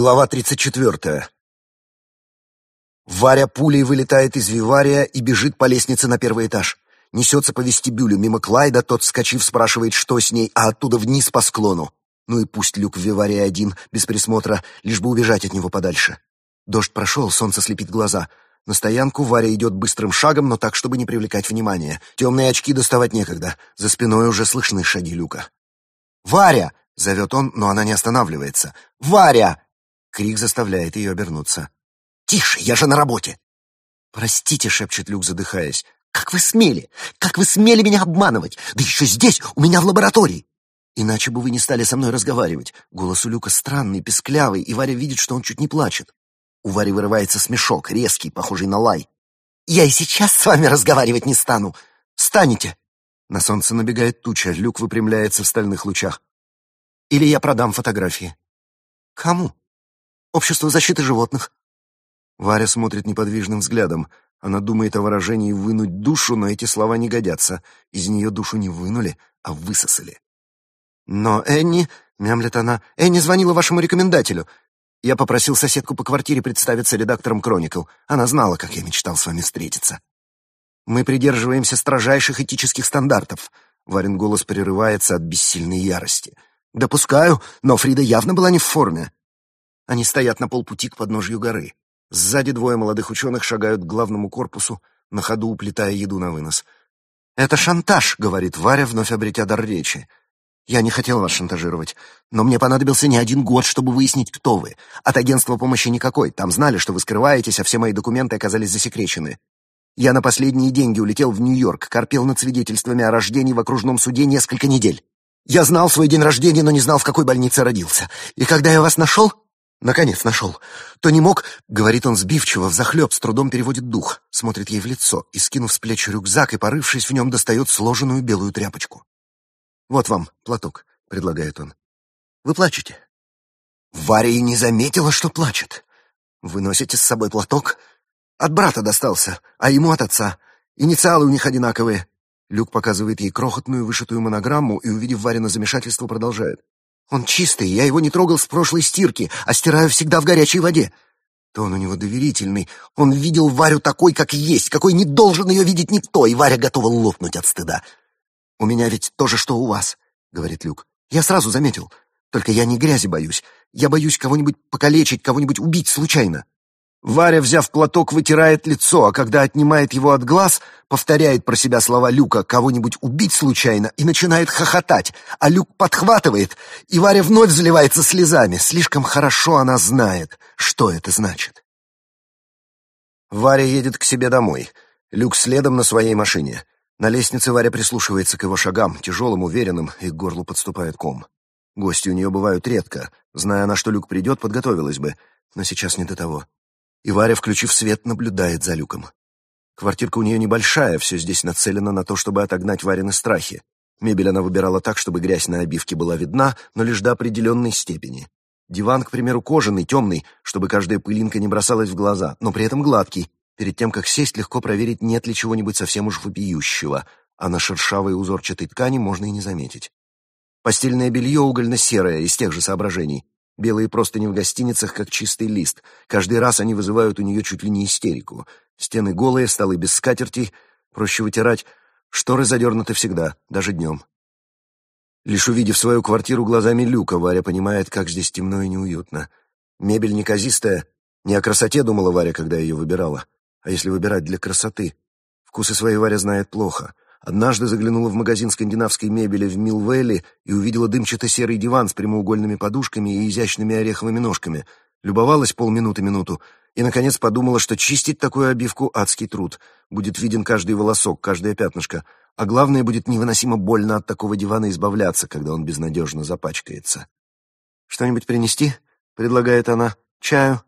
Глава 34. Варя пулей вылетает из вивария и бежит по лестнице на первый этаж. Несется по вестибюлю мимо Клайда, тот, скачив, спрашивает, что с ней, а оттуда вниз по склону. Ну и пусть люк в виварии один, без присмотра, лишь бы убежать от него подальше. Дождь прошел, солнце слепит глаза. На стоянку Варя идет быстрым шагом, но так, чтобы не привлекать внимания. Темные очки доставать некогда. За спиной уже слышны шаги люка. «Варя!» — зовет он, но она не останавливается. «Варя!» Крик заставляет ее обернуться. «Тише, я же на работе!» «Простите», — шепчет Люк, задыхаясь. «Как вы смели? Как вы смели меня обманывать? Да еще здесь, у меня в лаборатории!» «Иначе бы вы не стали со мной разговаривать». Голос у Люка странный, песклявый, и Варя видит, что он чуть не плачет. У Вари вырывается смешок, резкий, похожий на лай. «Я и сейчас с вами разговаривать не стану! Станете!» На солнце набегает туча, Люк выпрямляется в стальных лучах. «Или я продам фотографии». «Кому?» Общество защиты животных». Варя смотрит неподвижным взглядом. Она думает о выражении «вынуть душу», но эти слова не годятся. Из нее душу не вынули, а высосали. «Но Энни...» — мямлет она. «Энни звонила вашему рекомендателю. Я попросил соседку по квартире представиться редактором «Кроникл». Она знала, как я мечтал с вами встретиться. Мы придерживаемся строжайших этических стандартов». Варин голос прерывается от бессильной ярости. «Допускаю, но Фрида явно была не в форме. Они стоят на полпути к подножью горы. Сзади двое молодых ученых шагают к главному корпусу, на ходу уплетая еду на вынос. «Это шантаж», — говорит Варя, вновь обретя дар речи. «Я не хотел вас шантажировать, но мне понадобился не один год, чтобы выяснить, кто вы. От агентства помощи никакой, там знали, что вы скрываетесь, а все мои документы оказались засекречены. Я на последние деньги улетел в Нью-Йорк, корпел над свидетельствами о рождении в окружном суде несколько недель. Я знал свой день рождения, но не знал, в какой больнице родился. И когда я вас нашел, Наконец нашел. То не мог, говорит он сбивчиво, взахлеб, с трудом переводит дух, смотрит ей в лицо и, скинув с плеч рюкзак и порывшись в нем, достает сложенную белую тряпочку. «Вот вам платок», — предлагает он. «Вы плачете?» Варя и не заметила, что плачет. «Вы носите с собой платок?» «От брата достался, а ему от отца. Инициалы у них одинаковые». Люк показывает ей крохотную вышитую монограмму и, увидев Варина замешательство, продолжает. Он чистый, я его не трогал с прошлой стирки, а стираю всегда в горячей воде. Тон у него доверительный. Он видел Варю такой, как есть, какой не должен ее видеть никто, и Варя готова лопнуть от стыда. «У меня ведь то же, что у вас», — говорит Люк. «Я сразу заметил. Только я не грязи боюсь. Я боюсь кого-нибудь покалечить, кого-нибудь убить случайно». Варя, взяв платок, вытирает лицо, а когда отнимает его от глаз, повторяет про себя слова Люка «кого-нибудь убить случайно» и начинает хохотать, а Люк подхватывает, и Варя вновь заливается слезами. Слишком хорошо она знает, что это значит. Варя едет к себе домой. Люк следом на своей машине. На лестнице Варя прислушивается к его шагам, тяжелым, уверенным, и к горлу подступает ком. Гости у нее бывают редко. Зная, на что Люк придет, подготовилась бы, но сейчас не до того и Варя, включив свет, наблюдает за люком. Квартирка у нее небольшая, все здесь нацелено на то, чтобы отогнать Варины страхи. Мебель она выбирала так, чтобы грязь на обивке была видна, но лишь до определенной степени. Диван, к примеру, кожаный, темный, чтобы каждая пылинка не бросалась в глаза, но при этом гладкий. Перед тем, как сесть, легко проверить, нет ли чего-нибудь совсем уж вопиющего, а на шершавой узорчатой ткани можно и не заметить. Постельное белье угольно-серое, из тех же соображений. Белые простыни в гостиницах, как чистый лист. Каждый раз они вызывают у нее чуть ли не истерику. Стены голые, столы без скатерти, проще вытирать. Шторы задернуты всегда, даже днем. Лишь увидев свою квартиру глазами Люка, Варя понимает, как здесь темно и неуютно. Мебель неказистая. Не о красоте думала Варя, когда ее выбирала. А если выбирать для красоты? Вкусы своей Варя знает плохо. Однажды заглянула в магазин скандинавской мебели в Милвелле и увидела дымчато-серый диван с прямоугольными подушками и изящными ореховыми ножками. Любовалась полминуты-минуту и, наконец, подумала, что чистить такую обивку — адский труд. Будет виден каждый волосок, каждое пятнышко. А главное, будет невыносимо больно от такого дивана избавляться, когда он безнадежно запачкается. «Что-нибудь принести?» — предлагает она. «Чаю?»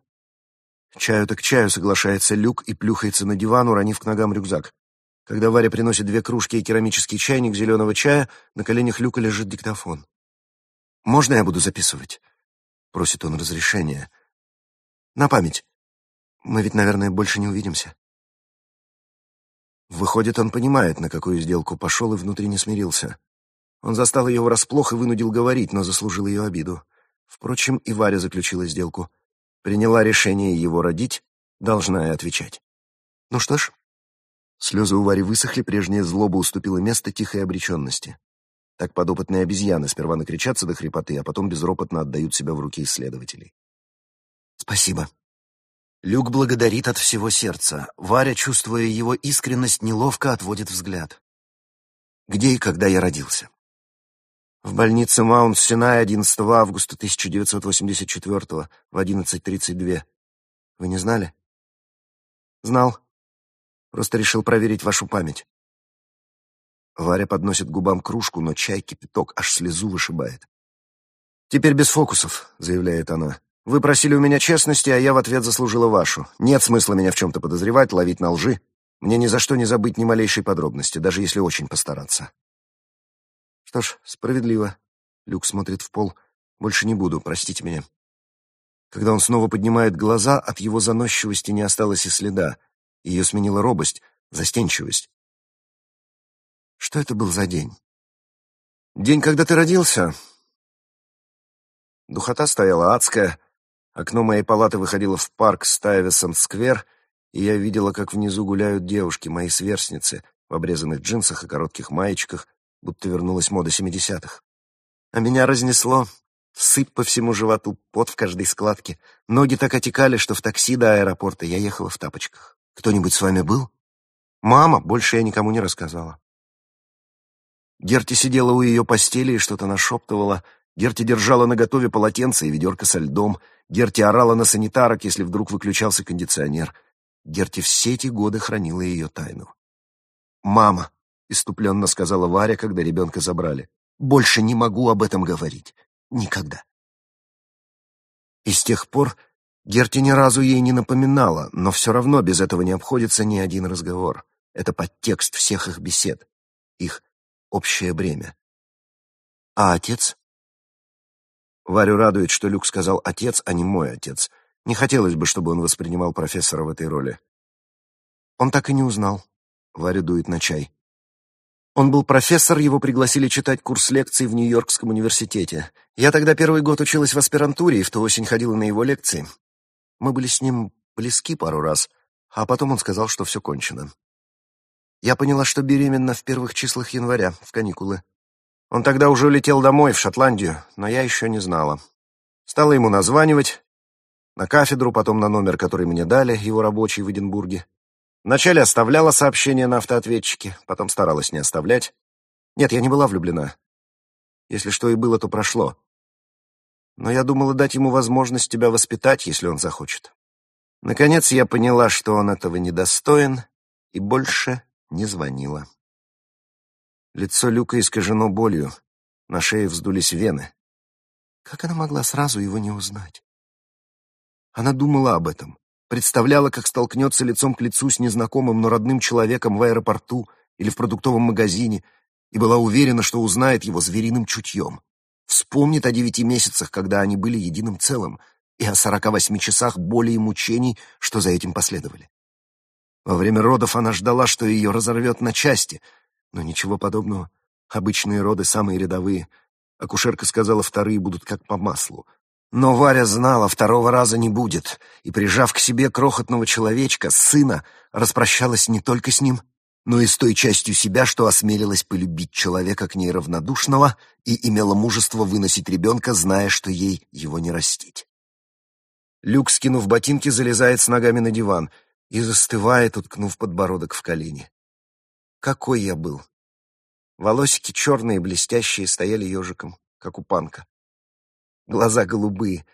«Чаю так чаю», — соглашается Люк и плюхается на диван, уронив к ногам рюкзак. Когда Варя приносит две кружки и керамический чайник зеленого чая, на коленях Люка лежит диктофон. «Можно я буду записывать?» — просит он разрешения. «На память. Мы ведь, наверное, больше не увидимся». Выходит, он понимает, на какую сделку пошел и внутренне смирился. Он застал ее врасплох и вынудил говорить, но заслужил ее обиду. Впрочем, и Варя заключила сделку. Приняла решение его родить, должна и отвечать. Ну что ж, слезы у Вари высохли, прежняя злоба уступила место тихой обреченности. Так подопытные обезьяны сперва накричатся до хрипоты, а потом безропотно отдают себя в руки исследователей. Спасибо. Люк благодарит от всего сердца. Варя, чувствуя его искренность, неловко отводит взгляд. Где и когда я родился? В больнице Маунт-Синай 11 августа 1984 в 11.32. Вы не знали? Знал. Просто решил проверить вашу память. Варя подносит губам кружку, но чай кипяток аж слезу вышибает. «Теперь без фокусов», — заявляет она. «Вы просили у меня честности, а я в ответ заслужила вашу. Нет смысла меня в чем-то подозревать, ловить на лжи. Мне ни за что не забыть ни малейшей подробности, даже если очень постараться». «Что ж, справедливо». Люк смотрит в пол. «Больше не буду, простите меня». Когда он снова поднимает глаза, от его заносчивости не осталось и следа. Ее сменила робость, застенчивость. Что это был за день? День, когда ты родился? Духота стояла адская. Окно моей палаты выходило в парк Стайвесон-сквер, и я видела, как внизу гуляют девушки, мои сверстницы, в обрезанных джинсах и коротких маечках, будто вернулась мода семидесятых. А меня разнесло, Сыпь по всему животу, пот в каждой складке. Ноги так отекали, что в такси до аэропорта я ехала в тапочках. Кто-нибудь с вами был? Мама, больше я никому не рассказала. Герти сидела у ее постели и что-то нашептывала. Герти держала наготове полотенце и ведерко со льдом. Герти орала на санитарок, если вдруг выключался кондиционер. Герти все эти годы хранила ее тайну. «Мама», — иступленно сказала Варя, когда ребенка забрали, — «больше не могу об этом говорить. Никогда. И с тех пор Герти ни разу ей не напоминала, но все равно без этого не обходится ни один разговор. Это подтекст всех их бесед, их общее бремя. А отец? Варю радует, что Люк сказал «отец», а не «мой отец». Не хотелось бы, чтобы он воспринимал профессора в этой роли. Он так и не узнал. Варя дует на чай. Он был профессор, его пригласили читать курс лекций в Нью-Йоркском университете. Я тогда первый год училась в аспирантуре и в ту осень ходила на его лекции. Мы были с ним близки пару раз, а потом он сказал, что все кончено. Я поняла, что беременна в первых числах января, в каникулы. Он тогда уже улетел домой, в Шотландию, но я еще не знала. Стала ему названивать, на кафедру, потом на номер, который мне дали, его рабочий в Эдинбурге. Вначале оставляла сообщения на автоответчике, потом старалась не оставлять. Нет, я не была влюблена. Если что и было, то прошло. Но я думала дать ему возможность тебя воспитать, если он захочет. Наконец я поняла, что он этого недостоин, и больше не звонила. Лицо Люка искажено болью, на шее вздулись вены. Как она могла сразу его не узнать? Она думала об этом представляла, как столкнется лицом к лицу с незнакомым, но родным человеком в аэропорту или в продуктовом магазине, и была уверена, что узнает его звериным чутьем. Вспомнит о девяти месяцах, когда они были единым целым, и о сорока восьми часах боли и мучений, что за этим последовали. Во время родов она ждала, что ее разорвет на части, но ничего подобного. Обычные роды самые рядовые. Акушерка сказала, вторые будут как по маслу — но Варя знала, второго раза не будет, и, прижав к себе крохотного человечка, сына, распрощалась не только с ним, но и с той частью себя, что осмелилась полюбить человека к ней равнодушного и имела мужество выносить ребенка, зная, что ей его не растить. Люк, скинув ботинки, залезает с ногами на диван и застывает, уткнув подбородок в колени. Какой я был! Волосики черные, блестящие, стояли ежиком, как у панка. Глаза голубые,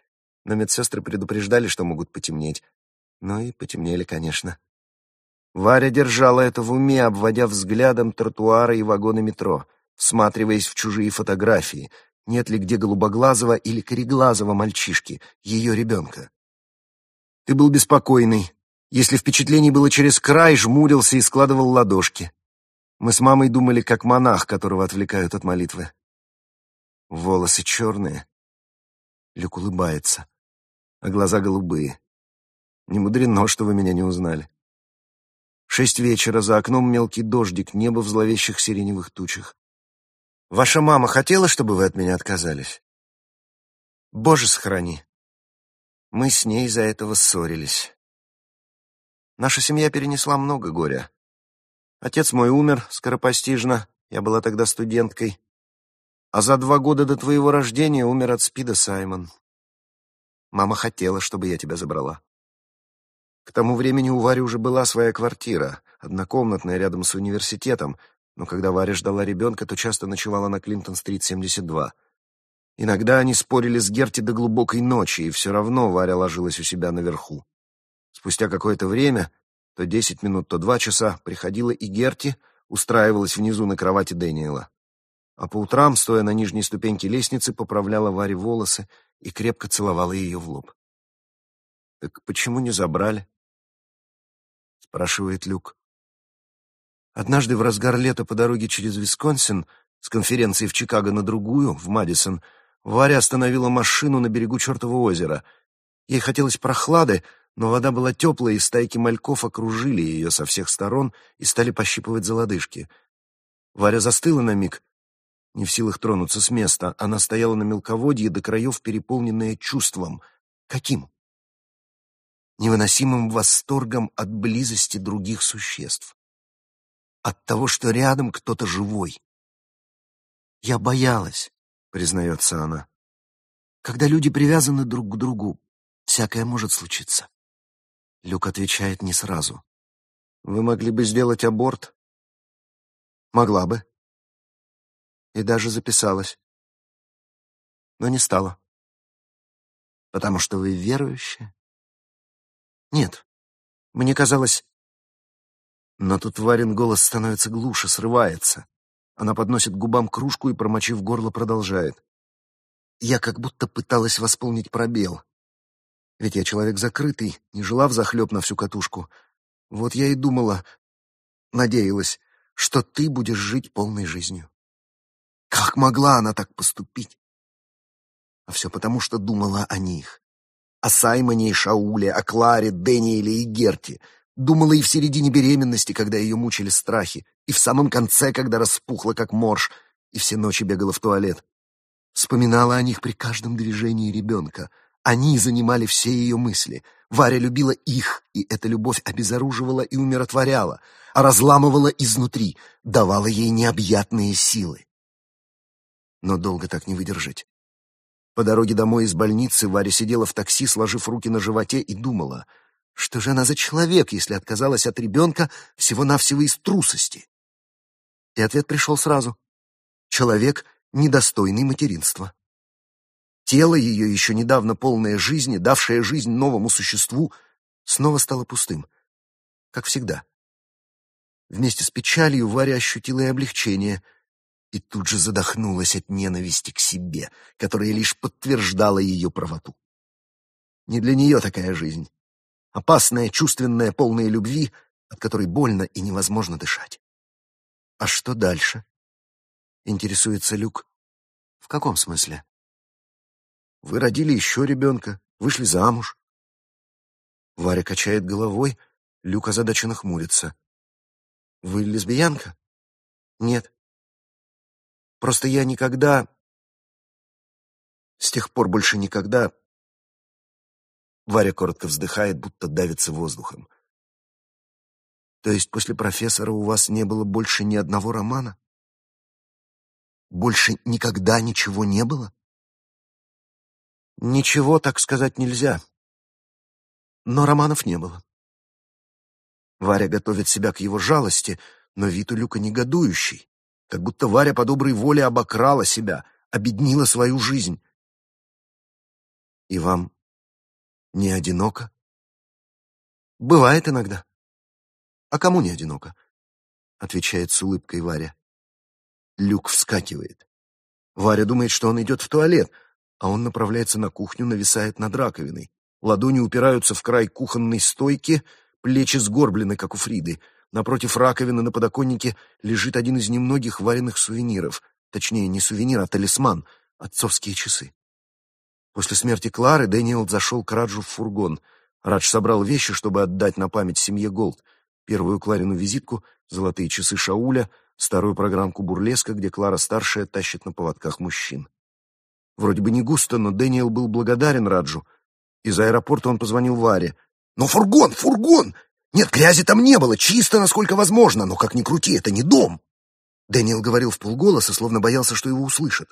но медсестры предупреждали, что могут потемнеть. Ну и потемнели, конечно. Варя держала это в уме, обводя взглядом тротуары и вагоны метро, всматриваясь в чужие фотографии, нет ли где голубоглазого или кореглазого мальчишки, ее ребенка. Ты был беспокойный. Если впечатлений было через край, жмурился и складывал ладошки. Мы с мамой думали, как монах, которого отвлекают от молитвы. Волосы черные, Люк улыбается, а глаза голубые. Не мудрено, что вы меня не узнали. Шесть вечера, за окном мелкий дождик, небо в зловещих сиреневых тучах. Ваша мама хотела, чтобы вы от меня отказались? Боже, сохрани. Мы с ней из-за этого ссорились. Наша семья перенесла много горя. Отец мой умер скоропостижно, я была тогда студенткой. А за два года до твоего рождения умер от спида Саймон. Мама хотела, чтобы я тебя забрала. К тому времени у Вари уже была своя квартира, однокомнатная рядом с университетом, но когда Варя ждала ребенка, то часто ночевала на Клинтон-стрит, 72. Иногда они спорили с Герти до глубокой ночи, и все равно Варя ложилась у себя наверху. Спустя какое-то время, то десять минут, то два часа, приходила и Герти, устраивалась внизу на кровати Дэниела. А по утрам, стоя на нижней ступеньке лестницы, поправляла Варе волосы и крепко целовала ее в лоб. «Так почему не забрали?» — спрашивает Люк. Однажды в разгар лета по дороге через Висконсин с конференции в Чикаго на другую, в Мадисон, Варя остановила машину на берегу чертова озера. Ей хотелось прохлады, но вода была теплая, и стайки мальков окружили ее со всех сторон и стали пощипывать за лодыжки. Варя застыла на миг, не в силах тронуться с места. Она стояла на мелководье до краев, переполненная чувством. Каким? Невыносимым восторгом от близости других существ. От того, что рядом кто-то живой. Я боялась, признается она. Когда люди привязаны друг к другу, всякое может случиться. Люк отвечает не сразу. Вы могли бы сделать аборт? Могла бы. И даже записалась. Но не стала. Потому что вы верующая? Нет. Мне казалось... Но тут Варин голос становится глуше, срывается. Она подносит губам кружку и, промочив горло, продолжает. Я как будто пыталась восполнить пробел. Ведь я человек закрытый, не жила взахлеб на всю катушку. Вот я и думала, надеялась, что ты будешь жить полной жизнью. Как могла она так поступить? А все потому, что думала о них. О Саймоне и Шауле, о Кларе, Дэниеле и Герте. Думала и в середине беременности, когда ее мучили страхи и в самом конце, когда распухла, как морж, и все ночи бегала в туалет. Вспоминала о них при каждом движении ребенка. Они занимали все ее мысли. Варя любила их, и эта любовь обезоруживала и умиротворяла, а разламывала изнутри, давала ей необъятные силы. Но долго так не выдержать. По дороге домой из больницы Варя сидела в такси, сложив руки на животе, и думала, что же она за человек, если отказалась от ребенка всего-навсего из трусости. И ответ пришел сразу. Человек, недостойный материнства. Тело ее, еще недавно полное жизни, давшее жизнь новому существу, снова стало пустым, как всегда. Вместе с печалью Варя ощутила и облегчение, и тут же задохнулась от ненависти к себе, которая лишь подтверждала ее правоту. Не для нее такая жизнь. Опасная, чувственная, полная любви, от которой больно и невозможно дышать. «А что дальше?» — интересуется Люк. «В каком смысле?» «Вы родили еще ребенка, вышли замуж». Варя качает головой, Люк озадаченно хмурится. «Вы лесбиянка?» «Нет. Просто я никогда...» «С тех пор больше никогда...» Варя коротко вздыхает, будто давится воздухом. То есть после профессора у вас не было больше ни одного романа? Больше никогда ничего не было? Ничего, так сказать, нельзя. Но романов не было. Варя готовит себя к его жалости, но вид у Люка негодующий, как будто Варя по доброй воле обокрала себя, обеднила свою жизнь. И вам не одиноко? Бывает иногда. А кому не одиноко? Отвечает с улыбкой Варя. Люк вскакивает. Варя думает, что он идет в туалет, а он направляется на кухню, нависает над раковиной. Ладони упираются в край кухонной стойки, плечи сгорблены, как у Фриды. Напротив раковины на подоконнике лежит один из немногих вареных сувениров. Точнее, не сувенир, а талисман — отцовские часы. После смерти Клары Дэниел зашел к Раджу в фургон. Радж собрал вещи, чтобы отдать на память семье Голд — первую Кларину визитку, золотые часы Шауля, старую программку бурлеска, где Клара-старшая тащит на поводках мужчин. Вроде бы не густо, но Дэниел был благодарен Раджу. Из аэропорта он позвонил Варе. «Но фургон, фургон! Нет, грязи там не было, чисто, насколько возможно, но как ни крути, это не дом!» Дэниел говорил вполголоса, словно боялся, что его услышат.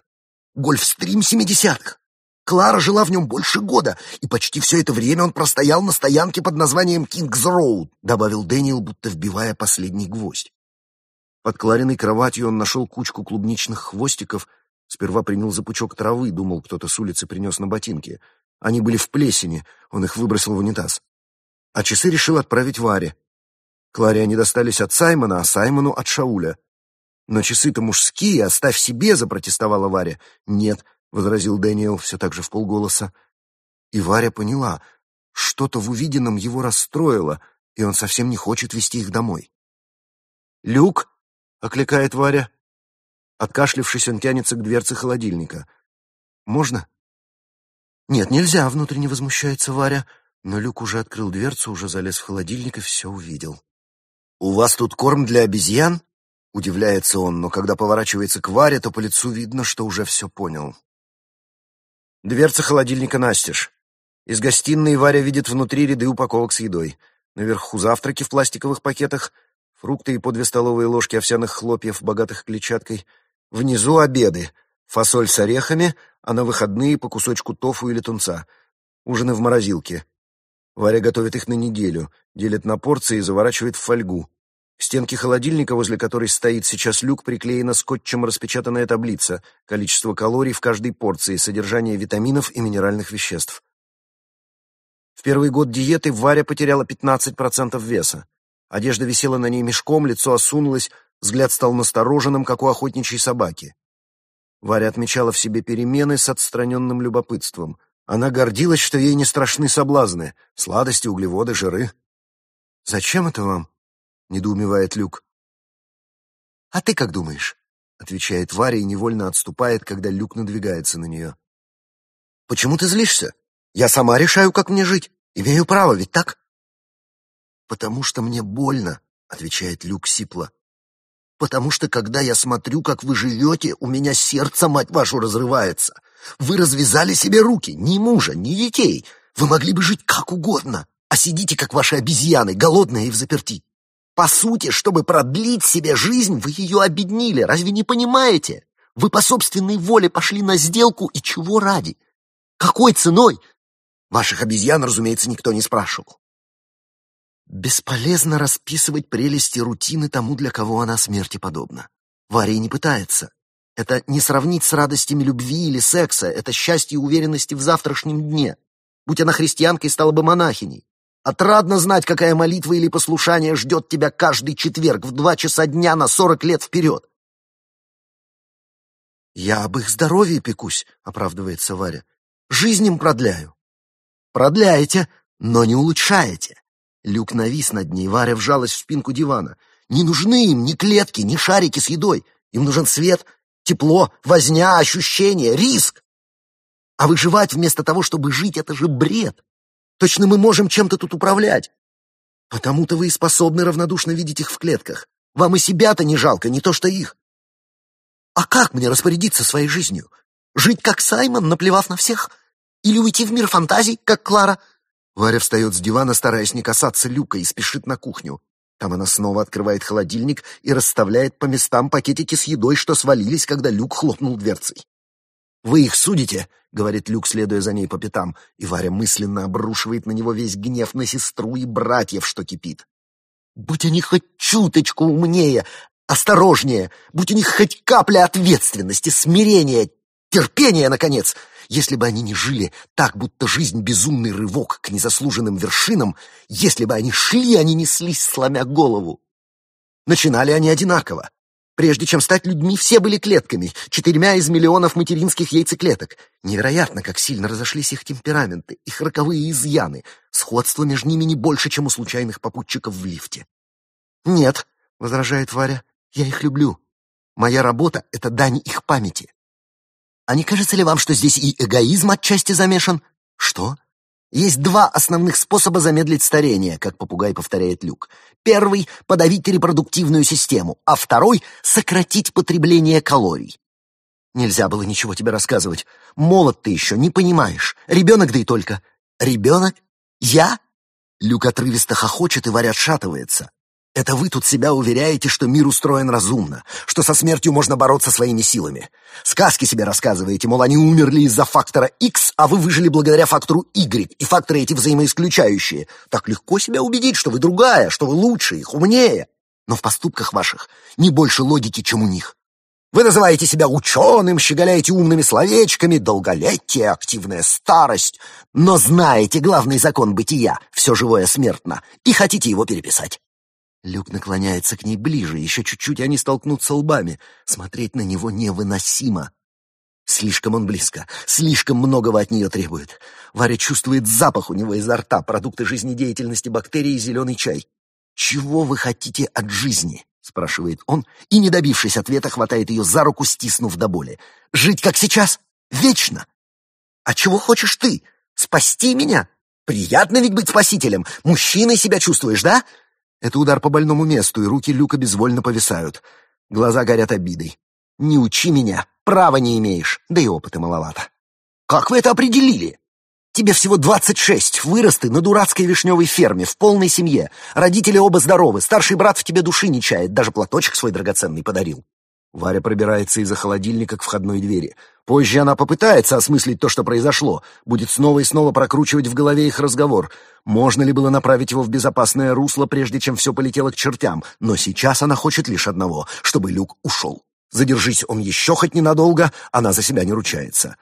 «Гольфстрим семидесятых! Клара жила в нем больше года, и почти все это время он простоял на стоянке под названием Кингс-Роуд», добавил Дэниел, будто вбивая последний гвоздь. Под Клариной кроватью он нашел кучку клубничных хвостиков, сперва принял за пучок травы, думал, кто-то с улицы принес на ботинке. Они были в плесени, он их выбросил в унитаз. А часы решил отправить Варе. Кларе они достались от Саймона, а Саймону от Шауля. «Но часы-то мужские, оставь себе», — запротестовала Варя. «Нет», — возразил Дэниел все так же в полголоса. И Варя поняла, что-то в увиденном его расстроило, и он совсем не хочет вести их домой. «Люк!» — окликает Варя. Откашлившись, он тянется к дверце холодильника. «Можно?» «Нет, нельзя», — внутренне возмущается Варя. Но Люк уже открыл дверцу, уже залез в холодильник и все увидел. «У вас тут корм для обезьян?» — удивляется он, но когда поворачивается к Варе, то по лицу видно, что уже все понял. Дверца холодильника настежь. Из гостиной Варя видит внутри ряды упаковок с едой. Наверху завтраки в пластиковых пакетах, фрукты и по две столовые ложки овсяных хлопьев, богатых клетчаткой. Внизу обеды, фасоль с орехами, а на выходные по кусочку тофу или тунца. Ужины в морозилке. Варя готовит их на неделю, делит на порции и заворачивает в фольгу. К стенке холодильника, возле которой стоит сейчас люк, приклеена скотчем распечатанная таблица, количество калорий в каждой порции, содержание витаминов и минеральных веществ. В первый год диеты Варя потеряла 15% веса. Одежда висела на ней мешком, лицо осунулось, взгляд стал настороженным, как у охотничьей собаки. Варя отмечала в себе перемены с отстраненным любопытством. Она гордилась, что ей не страшны соблазны, сладости, углеводы, жиры. «Зачем это вам?» — недоумевает Люк. «А ты как думаешь?» — отвечает Варя и невольно отступает, когда Люк надвигается на нее. «Почему ты злишься? Я сама решаю, как мне жить. Имею право, ведь так?» «Потому что мне больно», — отвечает Люк сипло. «Потому что, когда я смотрю, как вы живете, у меня сердце, мать вашу, разрывается. Вы развязали себе руки, ни мужа, ни детей. Вы могли бы жить как угодно, а сидите, как ваши обезьяны, голодные и в заперти. По сути, чтобы продлить себе жизнь, вы ее обеднили. Разве не понимаете? Вы по собственной воле пошли на сделку, и чего ради? Какой ценой? Ваших обезьян, разумеется, никто не спрашивал. Бесполезно расписывать прелести рутины тому, для кого она смерти подобна. Варя не пытается. Это не сравнить с радостями любви или секса, это счастье и уверенности в завтрашнем дне. Будь она христианкой, стала бы монахиней. Отрадно знать, какая молитва или послушание ждет тебя каждый четверг в два часа дня на сорок лет вперед. «Я об их здоровье пекусь», — оправдывается Варя. «Жизнь им продляю». «Продляете, но не улучшаете». Люк навис над ней, Варя вжалась в спинку дивана. «Не нужны им ни клетки, ни шарики с едой. Им нужен свет, тепло, возня, ощущения, риск. А выживать вместо того, чтобы жить, это же бред. Точно мы можем чем-то тут управлять. Потому-то вы и способны равнодушно видеть их в клетках. Вам и себя-то не жалко, не то что их. А как мне распорядиться своей жизнью? Жить как Саймон, наплевав на всех? Или уйти в мир фантазий, как Клара? Варя встает с дивана, стараясь не касаться люка, и спешит на кухню. Там она снова открывает холодильник и расставляет по местам пакетики с едой, что свалились, когда люк хлопнул дверцей. «Вы их судите?» — говорит Люк, следуя за ней по пятам, и Варя мысленно обрушивает на него весь гнев на сестру и братьев, что кипит. «Будь они хоть чуточку умнее, осторожнее, будь у них хоть капля ответственности, смирения, терпения, наконец!» Если бы они не жили так, будто жизнь безумный рывок к незаслуженным вершинам, если бы они шли, они неслись, сломя голову. Начинали они одинаково. Прежде чем стать людьми, все были клетками, четырьмя из миллионов материнских яйцеклеток. Невероятно, как сильно разошлись их темпераменты, их роковые изъяны. Сходство между ними не больше, чем у случайных попутчиков в лифте. «Нет», — возражает Варя, — «я их люблю. Моя работа — это дань их памяти». «А не кажется ли вам, что здесь и эгоизм отчасти замешан?» «Что?» Есть два основных способа замедлить старение, как попугай повторяет Люк. Первый — подавить репродуктивную систему, а второй — сократить потребление калорий. Нельзя было ничего тебе рассказывать. Молод ты еще, не понимаешь. Ребенок да и только. Ребенок? Я?» Люк отрывисто хохочет, и Варя отшатывается. Это вы тут себя уверяете, что мир устроен разумно, что со смертью можно бороться своими силами. Сказки себе рассказываете, мол, они умерли из-за фактора X, а вы выжили благодаря фактору Y, и факторы эти взаимоисключающие. Так легко себя убедить, что вы другая, что вы лучше их, умнее. Но в поступках ваших не больше логики, чем у них. Вы называете себя ученым, щеголяете умными словечками, долголетие, активная старость, но знаете главный закон бытия — все живое смертно, и хотите его переписать. Люк наклоняется к ней ближе, еще чуть-чуть они столкнутся лбами. Смотреть на него невыносимо. Слишком он близко, слишком многого от нее требует. Варя чувствует запах у него изо рта, продукты жизнедеятельности бактерий и зеленый чай. «Чего вы хотите от жизни?» — спрашивает он, и, не добившись ответа, хватает ее за руку, стиснув до боли. «Жить как сейчас? Вечно? А чего хочешь ты? Спасти меня? Приятно ведь быть спасителем. Мужчиной себя чувствуешь, да?» Это удар по больному месту, и руки Люка безвольно повисают. Глаза горят обидой. «Не учи меня, права не имеешь, да и опыта маловато». «Как вы это определили?» «Тебе всего двадцать шесть, вырос ты на дурацкой вишневой ферме, в полной семье. Родители оба здоровы, старший брат в тебе души не чает, даже платочек свой драгоценный подарил». Варя пробирается из-за холодильника к входной двери. Позже она попытается осмыслить то, что произошло, будет снова и снова прокручивать в голове их разговор. Можно ли было направить его в безопасное русло, прежде чем все полетело к чертям? Но сейчас она хочет лишь одного, чтобы Люк ушел. Задержись он еще хоть ненадолго, она за себя не ручается.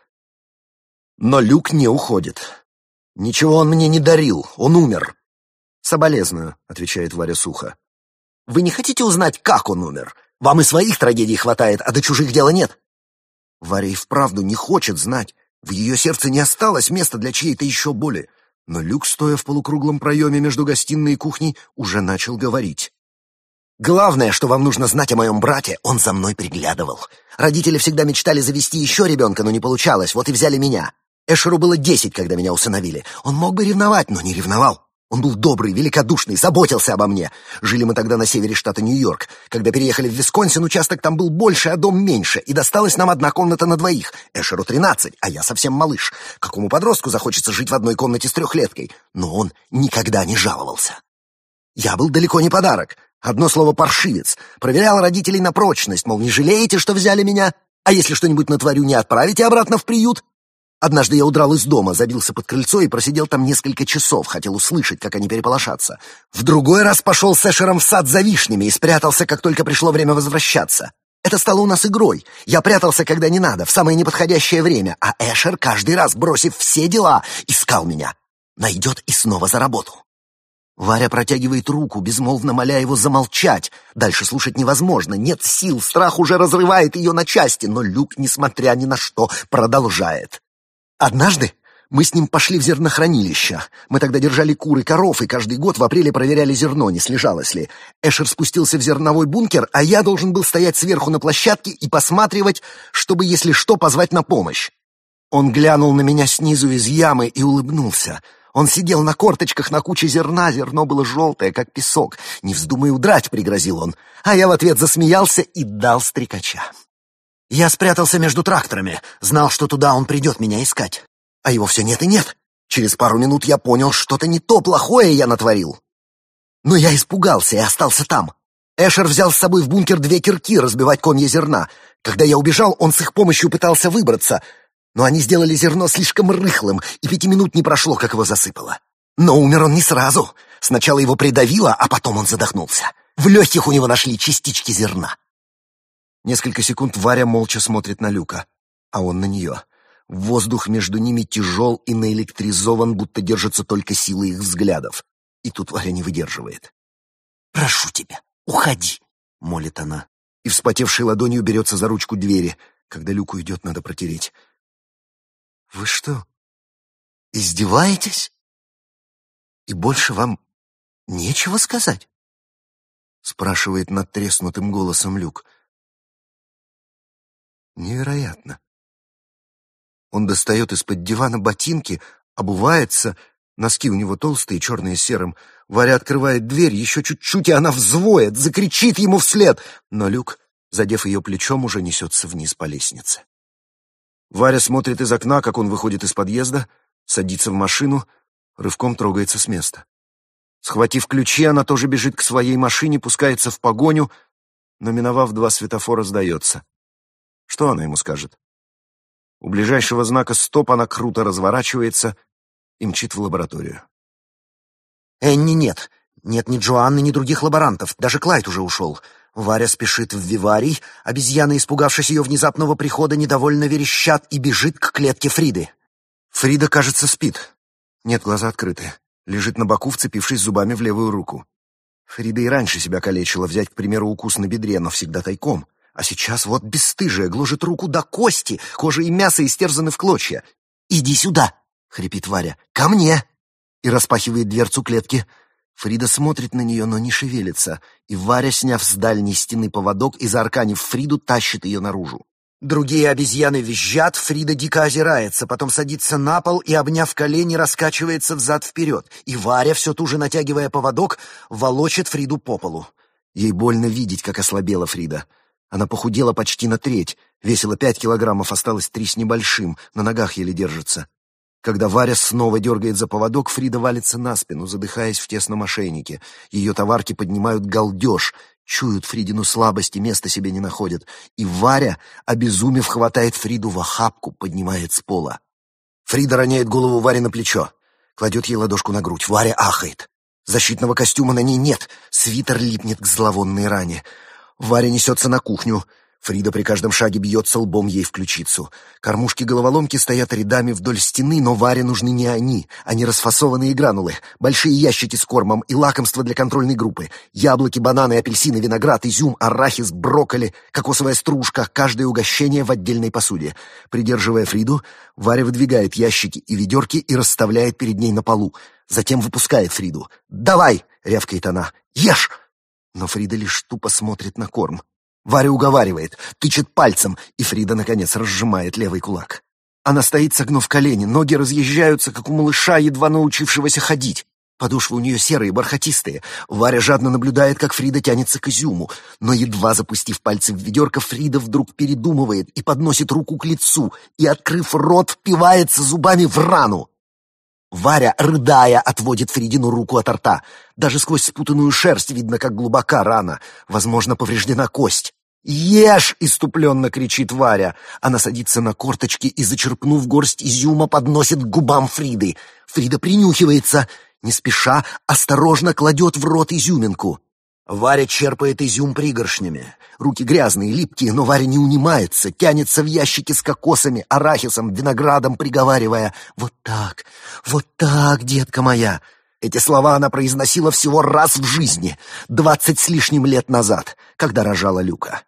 Но Люк не уходит. «Ничего он мне не дарил, он умер». «Соболезную», — отвечает Варя сухо. «Вы не хотите узнать, как он умер? Вам и своих трагедий хватает, а до чужих дела нет. Варя и вправду не хочет знать. В ее сердце не осталось места для чьей-то еще боли. Но Люк, стоя в полукруглом проеме между гостиной и кухней, уже начал говорить. «Главное, что вам нужно знать о моем брате, он за мной приглядывал. Родители всегда мечтали завести еще ребенка, но не получалось, вот и взяли меня. Эшеру было десять, когда меня усыновили. Он мог бы ревновать, но не ревновал. Он был добрый, великодушный, заботился обо мне. Жили мы тогда на севере штата Нью-Йорк. Когда переехали в Висконсин, участок там был больше, а дом меньше, и досталась нам одна комната на двоих. Эшеру тринадцать, а я совсем малыш. Какому подростку захочется жить в одной комнате с трехлеткой? Но он никогда не жаловался. Я был далеко не подарок. Одно слово «паршивец». Проверял родителей на прочность, мол, не жалеете, что взяли меня? А если что-нибудь натворю, не отправите обратно в приют? Однажды я удрал из дома, забился под крыльцо и просидел там несколько часов, хотел услышать, как они переполошатся. В другой раз пошел с Эшером в сад за вишнями и спрятался, как только пришло время возвращаться. Это стало у нас игрой. Я прятался, когда не надо, в самое неподходящее время, а Эшер каждый раз, бросив все дела, искал меня. Найдет и снова за работу. Варя протягивает руку, безмолвно моля его замолчать. Дальше слушать невозможно, нет сил, страх уже разрывает ее на части, но Люк, несмотря ни на что, продолжает. Однажды мы с ним пошли в зернохранилище. Мы тогда держали кур и коров, и каждый год в апреле проверяли зерно, не слежалось ли. Эшер спустился в зерновой бункер, а я должен был стоять сверху на площадке и посматривать, чтобы, если что, позвать на помощь. Он глянул на меня снизу из ямы и улыбнулся. Он сидел на корточках на куче зерна, зерно было желтое, как песок. «Не вздумай удрать», — пригрозил он. А я в ответ засмеялся и дал стрекача. Я спрятался между тракторами, знал, что туда он придет меня искать. А его все нет и нет. Через пару минут я понял, что-то не то плохое я натворил. Но я испугался и остался там. Эшер взял с собой в бункер две кирки разбивать комья зерна. Когда я убежал, он с их помощью пытался выбраться, но они сделали зерно слишком рыхлым, и пяти минут не прошло, как его засыпало. Но умер он не сразу. Сначала его придавило, а потом он задохнулся. В легких у него нашли частички зерна. Несколько секунд Варя молча смотрит на Люка, а он на нее. Воздух между ними тяжел и наэлектризован, будто держится только силы их взглядов. И тут Варя не выдерживает. «Прошу тебя, уходи!» — молит она. И, вспотевшей ладонью, берется за ручку двери. Когда Люк уйдет, надо протереть. «Вы что, издеваетесь? И больше вам нечего сказать?» — спрашивает надтреснутым голосом Люк. Невероятно. Он достает из-под дивана ботинки, обувается, носки у него толстые, черные с серым. Варя открывает дверь, еще чуть-чуть, и она взвоет, закричит ему вслед. Но Люк, задев ее плечом, уже несется вниз по лестнице. Варя смотрит из окна, как он выходит из подъезда, садится в машину, рывком трогается с места. Схватив ключи, она тоже бежит к своей машине, пускается в погоню, но, миновав два светофора, сдается. Что она ему скажет? У ближайшего знака «Стоп» она круто разворачивается и мчит в лабораторию. Энни нет. Нет ни Джоанны, ни других лаборантов. Даже Клайд уже ушел. Варя спешит в виварий. Обезьяны, испугавшись ее внезапного прихода, недовольно верещат и бежит к клетке Фриды. Фрида, кажется, спит. Нет, глаза открыты. Лежит на боку, вцепившись зубами в левую руку. Фрида и раньше себя калечила, взять, к примеру, укус на бедре, но всегда тайком. А сейчас вот бесстыжая, гложет руку до кости, кожа и мясо истерзаны в клочья. «Иди сюда!» — хрипит Варя. «Ко мне!» И распахивает дверцу клетки. Фрида смотрит на нее, но не шевелится, и Варя, сняв с дальней стены поводок и заарканив Фриду, тащит ее наружу. Другие обезьяны визжат, Фрида дико озирается, потом садится на пол и, обняв колени, раскачивается взад-вперед. И Варя, все туже натягивая поводок, волочит Фриду по полу. Ей больно видеть, как ослабела Фрида. Она похудела почти на треть, весила пять килограммов, осталось три с небольшим, на ногах еле держится. Когда Варя снова дергает за поводок, Фрида валится на спину, задыхаясь в тесном ошейнике. Ее товарки поднимают галдеж, Чуют Фридину слабость и места себе не находят. И Варя, обезумев, хватает Фриду в охапку, поднимает с пола. Фрида роняет голову Варе на плечо. Кладет ей ладошку на грудь. Варя ахает. Защитного костюма на ней нет. Свитер липнет к зловонной ране. Варя несется на кухню. Фрида при каждом шаге бьется лбом ей в ключицу. Кормушки-головоломки стоят рядами вдоль стены, но Варе нужны не они, а не расфасованные гранулы, большие ящики с кормом и лакомства для контрольной группы, яблоки, бананы, апельсины, виноград, изюм, арахис, брокколи, кокосовая стружка, каждое угощение в отдельной посуде. Придерживая Фриду, Варя выдвигает ящики и ведерки и расставляет перед ней на полу. Затем выпускает Фриду. «Давай!» — рявкает она. «Ешь!» Но Фрида лишь тупо смотрит на корм. Варя уговаривает, тычет пальцем, и Фрида, наконец, разжимает левый кулак. Она стоит, согнув колени, ноги разъезжаются, как у малыша, едва научившегося ходить. Подошвы у нее серые, бархатистые. Варя жадно наблюдает, как Фрида тянется к изюму. Но едва запустив пальцы в ведерко, Фрида вдруг передумывает и подносит руку к лицу, и, открыв рот, впивается зубами в рану. Варя, рыдая, отводит Фридину руку от рта. Даже сквозь спутанную шерсть видно, как глубока рана. Возможно, повреждена кость. «Ешь!» — иступленно кричит Варя. Она садится на корточки и, зачерпнув горсть изюма, подносит к губам Фриды. Фрида принюхивается. Не спеша, осторожно кладет в рот изюминку. Варя черпает изюм пригоршнями. Руки грязные, липкие, но Варя не унимается, тянется в ящики с кокосами, арахисом, виноградом, приговаривая «Вот так, вот так, детка моя!» Эти слова она произносила всего раз в жизни, двадцать с лишним лет назад, когда рожала Люка.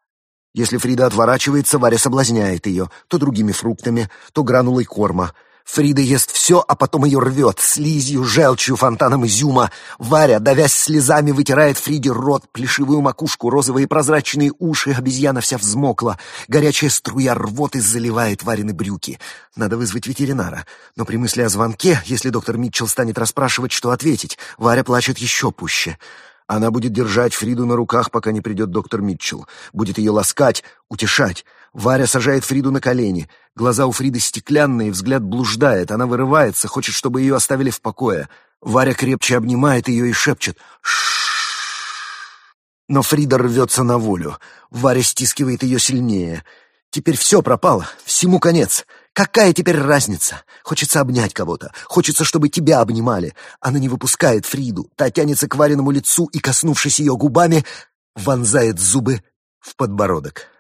Если Фрида отворачивается, Варя соблазняет ее то другими фруктами, то гранулой корма — Фрида ест все, а потом ее рвет, слизью, желчью, фонтаном изюма. Варя, давясь слезами, вытирает Фриде рот, плешивую макушку, розовые прозрачные уши, обезьяна вся взмокла. Горячая струя рвоты заливает Варины брюки. Надо вызвать ветеринара. Но при мысли о звонке, если доктор Митчелл станет расспрашивать, что ответить, Варя плачет еще пуще. Она будет держать Фриду на руках, пока не придет доктор Митчелл. Будет ее ласкать, утешать. Варя сажает Фриду на колени. Глаза у Фриды стеклянные, взгляд блуждает. Она вырывается, хочет, чтобы ее оставили в покое. Варя крепче обнимает ее и шепчет «Шшш». Но Фрида рвется на волю. Варя стискивает ее сильнее. Теперь все пропало, всему конец. Какая теперь разница? Хочется обнять кого-то, хочется, чтобы тебя обнимали. Она не выпускает Фриду, та тянется к Вариному лицу и, коснувшись ее губами, вонзает зубы в подбородок.